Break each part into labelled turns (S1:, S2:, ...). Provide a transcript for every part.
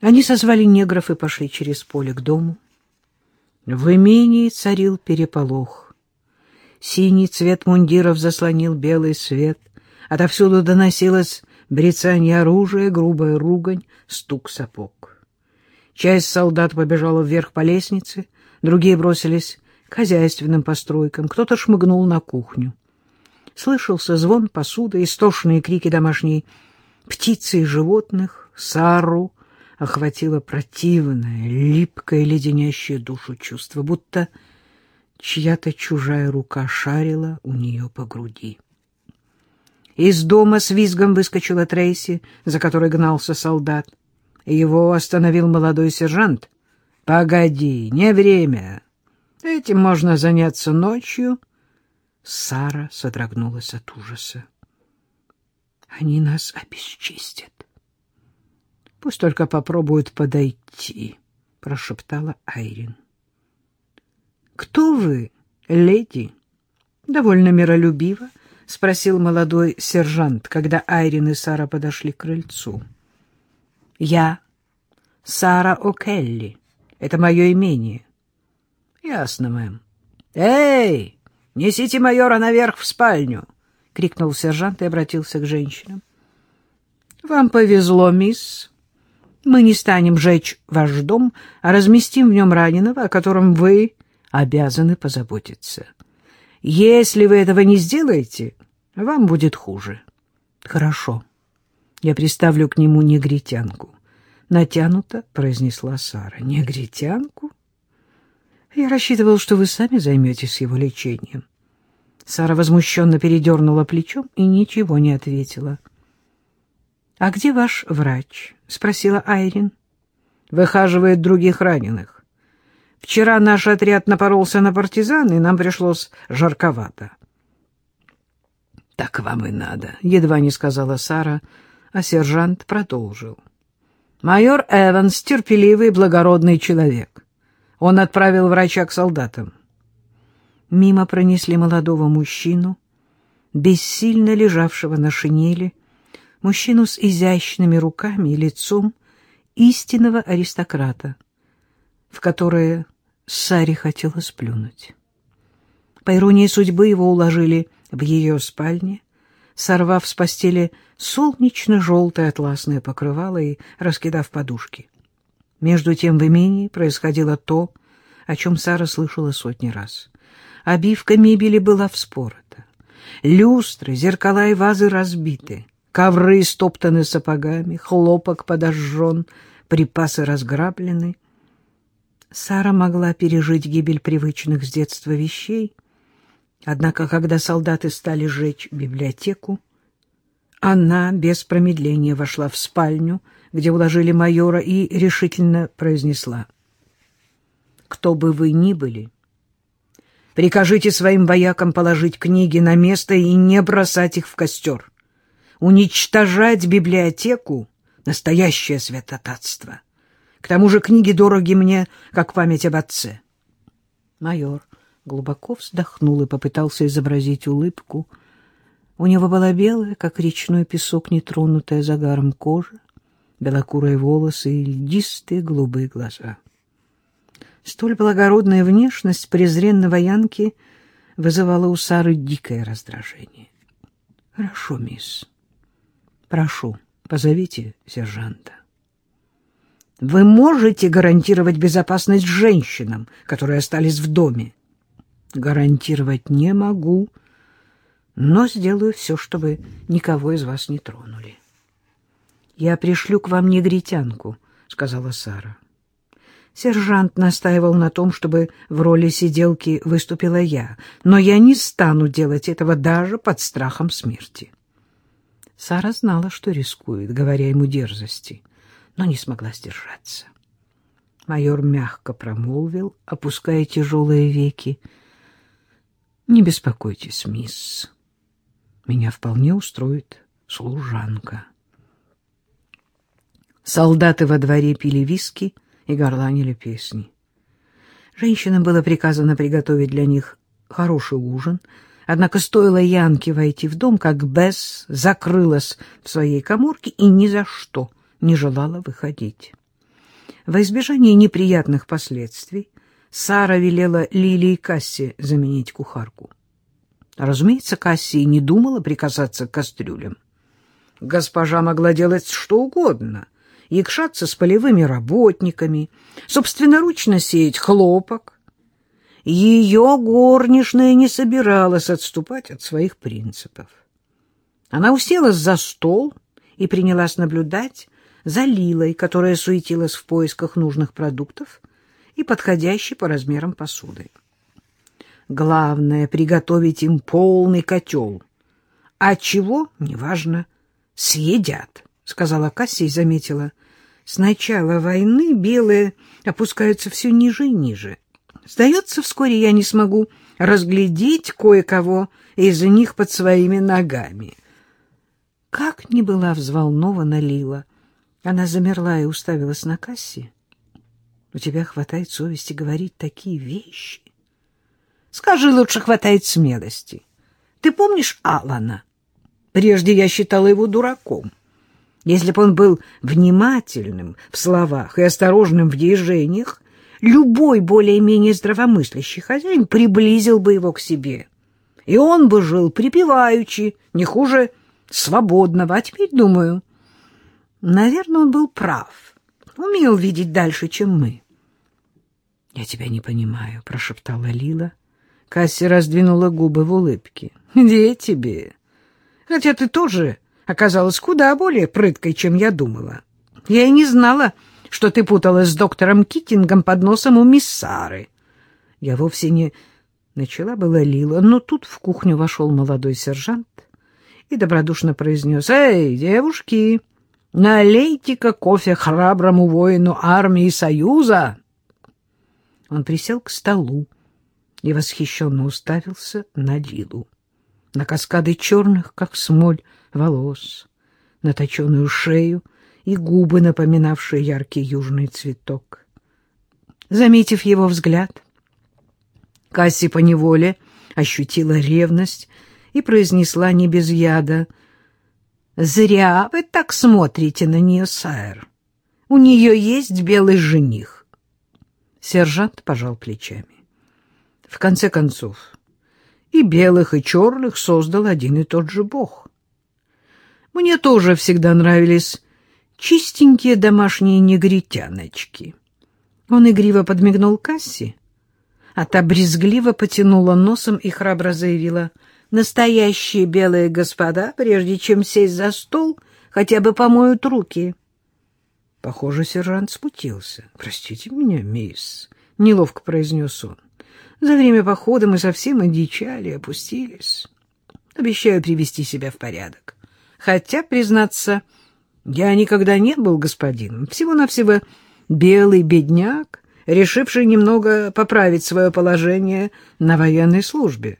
S1: Они созвали негров и пошли через поле к дому. В имении царил переполох. Синий цвет мундиров заслонил белый свет. Отовсюду доносилось брецание оружия, грубая ругань, стук сапог. Часть солдат побежала вверх по лестнице, другие бросились к хозяйственным постройкам, кто-то шмыгнул на кухню. Слышался звон посуды, истошные крики домашней птицы и животных, Сару охватило противное, липкое, леденящее душу чувство, будто чья-то чужая рука шарила у нее по груди. Из дома с визгом выскочила Трейси, за которой гнался солдат. Его остановил молодой сержант. — Погоди, не время. Этим можно заняться ночью. Сара содрогнулась от ужаса. — Они нас обесчистят. — Пусть только попробуют подойти, — прошептала Айрин. — Кто вы, леди? — довольно миролюбиво спросил молодой сержант, когда Айрин и Сара подошли к крыльцу. — Я Сара О'Келли. Это мое имение. — Ясно, мэм. — Эй, несите майора наверх в спальню! — крикнул сержант и обратился к женщинам. — Вам повезло, мисс. Мы не станем жечь ваш дом, а разместим в нем раненого, о котором вы обязаны позаботиться. Если вы этого не сделаете, вам будет хуже. Хорошо. Я приставлю к нему негритянку. Натянуто произнесла Сара. Негритянку? Я рассчитывал, что вы сами займетесь его лечением. Сара возмущенно передернула плечом и ничего не ответила. — А где ваш врач? — спросила Айрин. — Выхаживает других раненых. Вчера наш отряд напоролся на партизан, и нам пришлось жарковато. — Так вам и надо, — едва не сказала Сара, а сержант продолжил. — Майор Эванс — терпеливый, благородный человек. Он отправил врача к солдатам. Мимо пронесли молодого мужчину, бессильно лежавшего на шинели, мужчину с изящными руками и лицом истинного аристократа, в которое Саре хотелось плюнуть. По иронии судьбы его уложили в ее спальне, сорвав с постели солнечно-желтое атласное покрывало и раскидав подушки. Между тем в имении происходило то, о чем Сара слышала сотни раз. Обивка мебели была вспорота. Люстры, зеркала и вазы разбиты — Ковры стоптаны сапогами, хлопок подожжен, припасы разграблены. Сара могла пережить гибель привычных с детства вещей, однако, когда солдаты стали сжечь библиотеку, она без промедления вошла в спальню, где уложили майора, и решительно произнесла. «Кто бы вы ни были, прикажите своим воякам положить книги на место и не бросать их в костер уничтожать библиотеку — настоящее святотатство. К тому же книги дороги мне, как память об отце. Майор глубоко вздохнул и попытался изобразить улыбку. У него была белая, как речной песок, нетронутая загаром кожа, белокурые волосы и льдистые голубые глаза. Столь благородная внешность презренного Янки вызывала у Сары дикое раздражение. — Хорошо, мисс. Прошу, позовите сержанта. Вы можете гарантировать безопасность женщинам, которые остались в доме? Гарантировать не могу, но сделаю все, чтобы никого из вас не тронули. Я пришлю к вам негритянку, сказала Сара. Сержант настаивал на том, чтобы в роли сиделки выступила я, но я не стану делать этого даже под страхом смерти. Сара знала, что рискует, говоря ему дерзости, но не смогла сдержаться. Майор мягко промолвил, опуская тяжелые веки. — Не беспокойтесь, мисс. Меня вполне устроит служанка. Солдаты во дворе пили виски и горланили песни. Женщинам было приказано приготовить для них хороший ужин — Однако стоило Янке войти в дом, как Бесс закрылась в своей коморке и ни за что не желала выходить. Во избежание неприятных последствий Сара велела Лилии Кассе заменить кухарку. Разумеется, Кассия не думала прикасаться к кастрюлям. Госпожа могла делать что угодно — якшаться с полевыми работниками, собственноручно сеять хлопок. Ее горничная не собиралась отступать от своих принципов. Она уселась за стол и принялась наблюдать за Лилой, которая суетилась в поисках нужных продуктов и подходящей по размерам посуды. Главное — приготовить им полный котел. А чего — неважно, съедят, — сказала Кассия и заметила. С начала войны белые опускаются все ниже и ниже. Сдается, вскоре я не смогу разглядеть кое-кого из них под своими ногами. Как ни была взволнована Лила, она замерла и уставилась на кассе. У тебя хватает совести говорить такие вещи. Скажи, лучше хватает смелости. Ты помнишь Алана? Прежде я считала его дураком. Если бы он был внимательным в словах и осторожным в движениях, любой более-менее здравомыслящий хозяин приблизил бы его к себе. И он бы жил припеваючи, не хуже свободного. А теперь думаю, наверное, он был прав. Умел видеть дальше, чем мы. — Я тебя не понимаю, — прошептала Лила. Касси раздвинула губы в улыбке. — Где тебе? Хотя ты тоже оказалась куда более прыткой, чем я думала. Я и не знала, что ты путалась с доктором Китингом под носом у мисс Сары. Я вовсе не начала была Лила, но тут в кухню вошел молодой сержант и добродушно произнес, «Эй, девушки, налейте-ка кофе храброму воину армии Союза!» Он присел к столу и восхищенно уставился на Лилу, на каскады черных, как смоль, волос, на точеную шею и губы, напоминавшие яркий южный цветок. Заметив его взгляд, Касси поневоле ощутила ревность и произнесла не без яда. «Зря вы так смотрите на нее, сэр. У нее есть белый жених». Сержант пожал плечами. В конце концов, и белых, и черных создал один и тот же бог. Мне тоже всегда нравились чистенькие домашние негритяночки. Он игриво подмигнул Касси, а та брезгливо потянула носом и храбро заявила, «Настоящие белые господа, прежде чем сесть за стол, хотя бы помоют руки». Похоже, сержант смутился. «Простите меня, мисс», — неловко произнес он. «За время похода мы совсем одичали, опустились. Обещаю привести себя в порядок». Хотя, признаться, я никогда не был господином. Всего-навсего белый бедняк, решивший немного поправить свое положение на военной службе.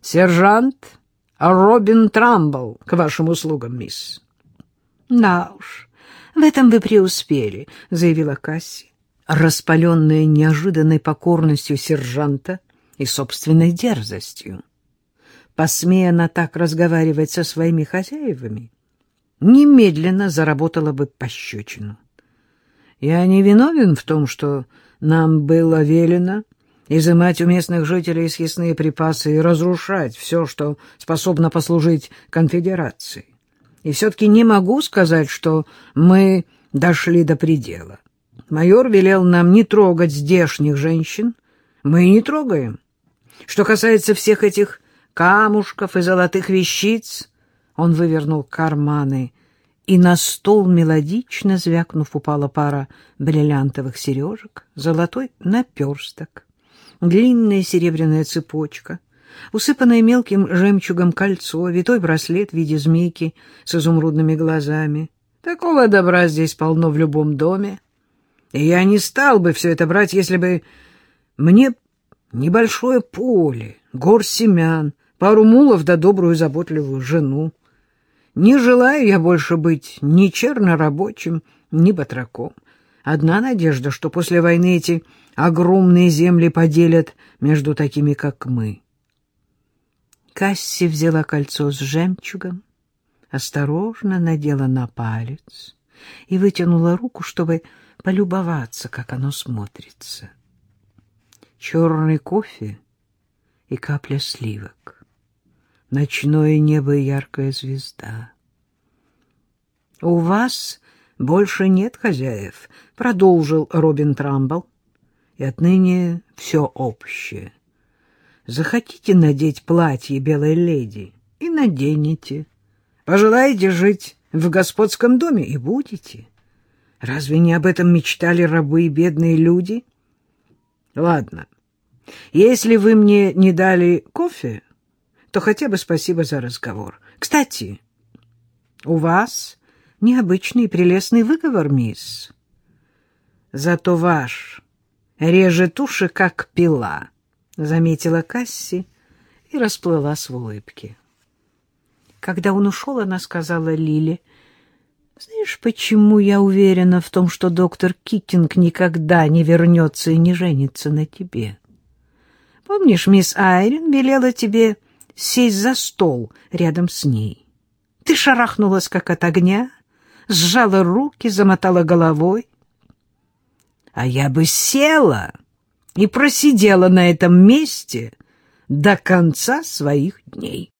S1: Сержант Робин Трамбл, к вашим услугам, мисс. — Да уж, в этом вы преуспели, — заявила Касси, распаленная неожиданной покорностью сержанта и собственной дерзостью. Посмея она так разговаривать со своими хозяевами, немедленно заработала бы пощечину. Я не виновен в том, что нам было велено изымать у местных жителей съестные припасы и разрушать все, что способно послужить конфедерации. И все-таки не могу сказать, что мы дошли до предела. Майор велел нам не трогать здешних женщин, мы не трогаем. Что касается всех этих камушков и золотых вещиц. Он вывернул карманы, и на стол, мелодично звякнув, упала пара бриллиантовых сережек, золотой наперсток, длинная серебряная цепочка, усыпанное мелким жемчугом кольцо, витой браслет в виде змейки с изумрудными глазами. Такого добра здесь полно в любом доме. И я не стал бы все это брать, если бы мне небольшое поле, гор семян, пару мулов да добрую заботливую жену. Не желаю я больше быть ни чернорабочим, ни батраком. Одна надежда, что после войны эти огромные земли поделят между такими, как мы. Касси взяла кольцо с жемчугом, осторожно надела на палец и вытянула руку, чтобы полюбоваться, как оно смотрится. Черный кофе и капля сливок. Ночное небо и яркая звезда. — У вас больше нет хозяев, — продолжил Робин Трамбл, — и отныне все общее. Захотите надеть платье белой леди и наденете. Пожелаете жить в господском доме и будете. Разве не об этом мечтали рабы и бедные люди? Ладно, если вы мне не дали кофе, то хотя бы спасибо за разговор. Кстати, у вас необычный прелестный выговор, мисс. Зато ваш режет уши, как пила, — заметила Касси и расплылась в улыбке. Когда он ушел, она сказала Лиле, «Знаешь, почему я уверена в том, что доктор Китинг никогда не вернется и не женится на тебе? Помнишь, мисс Айрин велела тебе сесть за стол рядом с ней? Ты шарахнулась, как от огня, сжала руки, замотала головой. А я бы села и просидела на этом месте до конца своих дней.